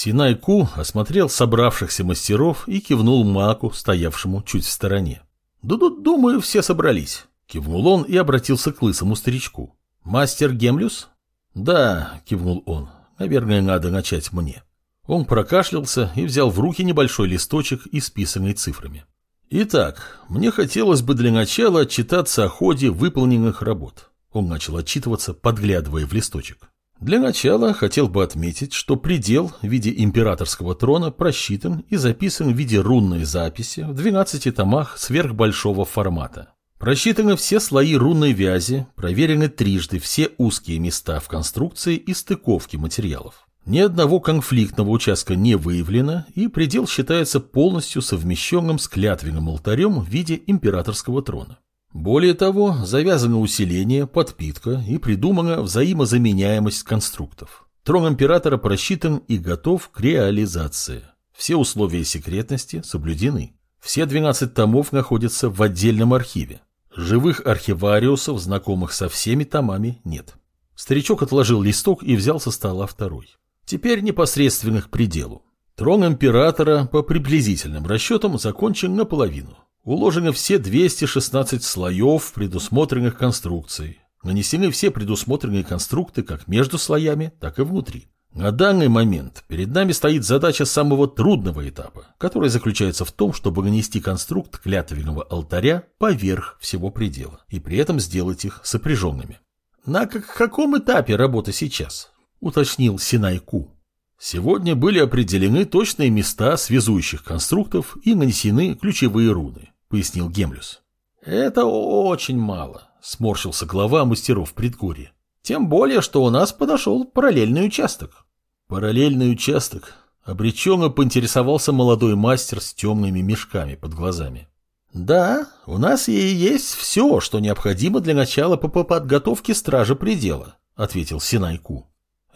Синайку осмотрел собравшихся мастеров и кивнул Маку, стоявшему чуть в стороне. «Да-да, думаю, все собрались», — кивнул он и обратился к лысому старичку. «Мастер Гемлюс?» «Да», — кивнул он, — «наверное, надо начать мне». Он прокашлялся и взял в руки небольшой листочек, исписанный цифрами. «Итак, мне хотелось бы для начала отчитаться о ходе выполненных работ». Он начал отчитываться, подглядывая в листочек. Для начала хотел бы отметить, что предел в виде императорского трона просчитан и записан в виде рунной записи в 12 томах сверхбольшого формата. Просчитаны все слои рунной вязи, проверены трижды все узкие места в конструкции и стыковке материалов. Ни одного конфликтного участка не выявлено, и предел считается полностью совмещенным с клятвенным алтарем в виде императорского трона. Более того, завязано усиление, подпитка и придумана взаимозаменяемость конструктов. Трон императора просчитан и готов к реализации. Все условия секретности соблюдены. Все 12 томов находятся в отдельном архиве. Живых архивариусов, знакомых со всеми томами, нет. Старичок отложил листок и взял со стола второй. Теперь непосредственно к пределу. Трон императора по приблизительным расчетам закончен наполовину. Уложены все 216 слоев предусмотренных конструкций. Нанесены все предусмотренные конструкты как между слоями, так и внутри. На данный момент перед нами стоит задача самого трудного этапа, который заключается в том, чтобы нанести конструкт клятвенного алтаря поверх всего предела и при этом сделать их сопряженными. На каком этапе работа сейчас? уточнил Синайку. Сегодня были определены точные места связующих конструктов и нанесены ключевые руны. — пояснил Гемлюс. «Это очень мало», — сморщился глава мастеров предгорья. «Тем более, что у нас подошел параллельный участок». «Параллельный участок?» — обреченно поинтересовался молодой мастер с темными мешками под глазами. «Да, у нас и есть все, что необходимо для начала по подготовке стража предела», — ответил Синайку.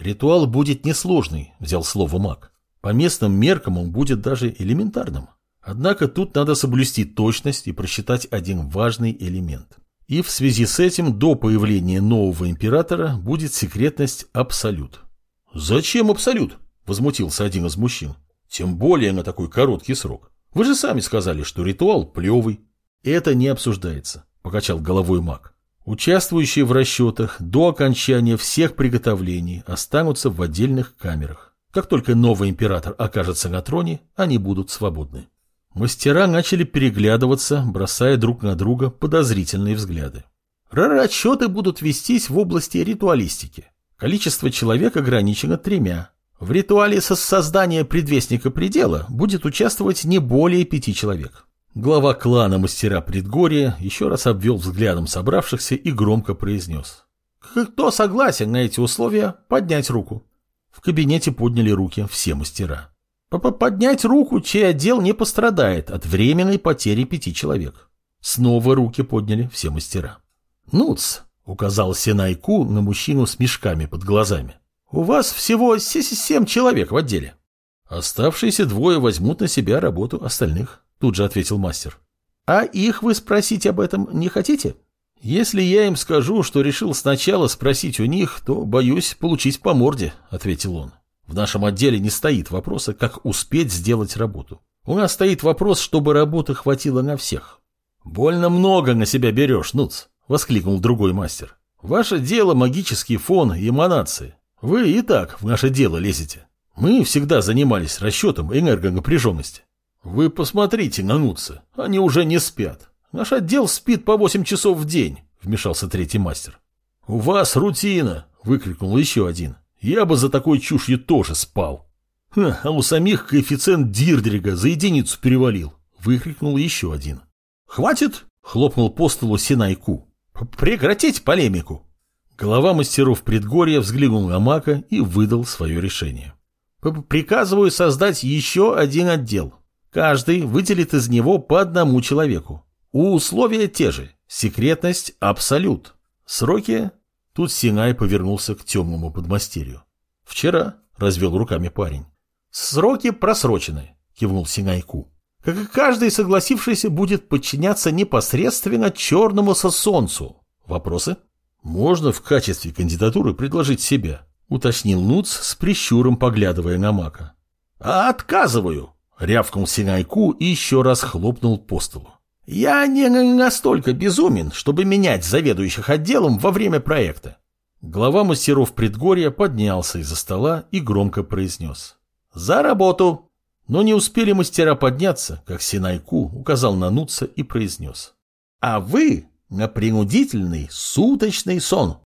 «Ритуал будет несложный», — взял слово маг. «По местным меркам он будет даже элементарным». Однако тут надо соблюсти точность и просчитать один важный элемент. И в связи с этим до появления нового императора будет секретность абсолют. «Зачем абсолют?» – возмутился один из мужчин. «Тем более на такой короткий срок. Вы же сами сказали, что ритуал плевый». «Это не обсуждается», – покачал головой маг. Участвующие в расчетах до окончания всех приготовлений останутся в отдельных камерах. Как только новый император окажется на троне, они будут свободны. Мастера начали переглядываться, бросая друг на друга подозрительные взгляды. Расчеты будут вестись в области ритуалистики. Количество человек ограничено тремя. В ритуале со создания предвестника предела будет участвовать не более пяти человек. Глава клана мастера предгорья еще раз обвел взглядом собравшихся и громко произнес. Кто согласен на эти условия, поднять руку. В кабинете подняли руки все мастера. Поднять руку, чей отдел не пострадает от временной потери пяти человек. Снова руки подняли все мастера. «Нуц», — указал Сенайку на мужчину с мешками под глазами, — «у вас всего семь человек в отделе». «Оставшиеся двое возьмут на себя работу остальных», — тут же ответил мастер. «А их вы спросить об этом не хотите?» «Если я им скажу, что решил сначала спросить у них, то боюсь получить по морде», — ответил он. В нашем отделе не стоит вопроса, как успеть сделать работу. У нас стоит вопрос, чтобы работы хватило на всех. «Больно много на себя берешь, Нуц», — воскликнул другой мастер. «Ваше дело — магический фон и эманации. Вы и так в наше дело лезете. Мы всегда занимались расчетом энергонапряженности. Вы посмотрите на Нуца, они уже не спят. Наш отдел спит по 8 часов в день», — вмешался третий мастер. «У вас рутина», — выкрикнул еще один. Я бы за такой чушью тоже спал. Ха, а у самих коэффициент Дирдрига за единицу перевалил. Выкрикнул еще один. «Хватит!» — хлопнул по столу Синайку. «Прекратить полемику!» Глава мастеров предгорья взглянул на Мака и выдал свое решение. «Приказываю создать еще один отдел. Каждый выделит из него по одному человеку. Условия те же. Секретность – абсолют. Сроки Тут Синай повернулся к темному подмастерью. «Вчера», — развел руками парень. «Сроки просрочены», — кивнул Синайку. «Как и каждый согласившийся будет подчиняться непосредственно черному со солнцу. Вопросы?» «Можно в качестве кандидатуры предложить себя», — уточнил Нуц с прищуром, поглядывая на Мака. «Отказываю!» — рявкнул Синайку и еще раз хлопнул по столу. «Я не настолько безумен, чтобы менять заведующих отделом во время проекта». Глава мастеров предгорья поднялся из-за стола и громко произнес. «За работу!» Но не успели мастера подняться, как Синайку указал на Нуца и произнес. «А вы на принудительный суточный сон!»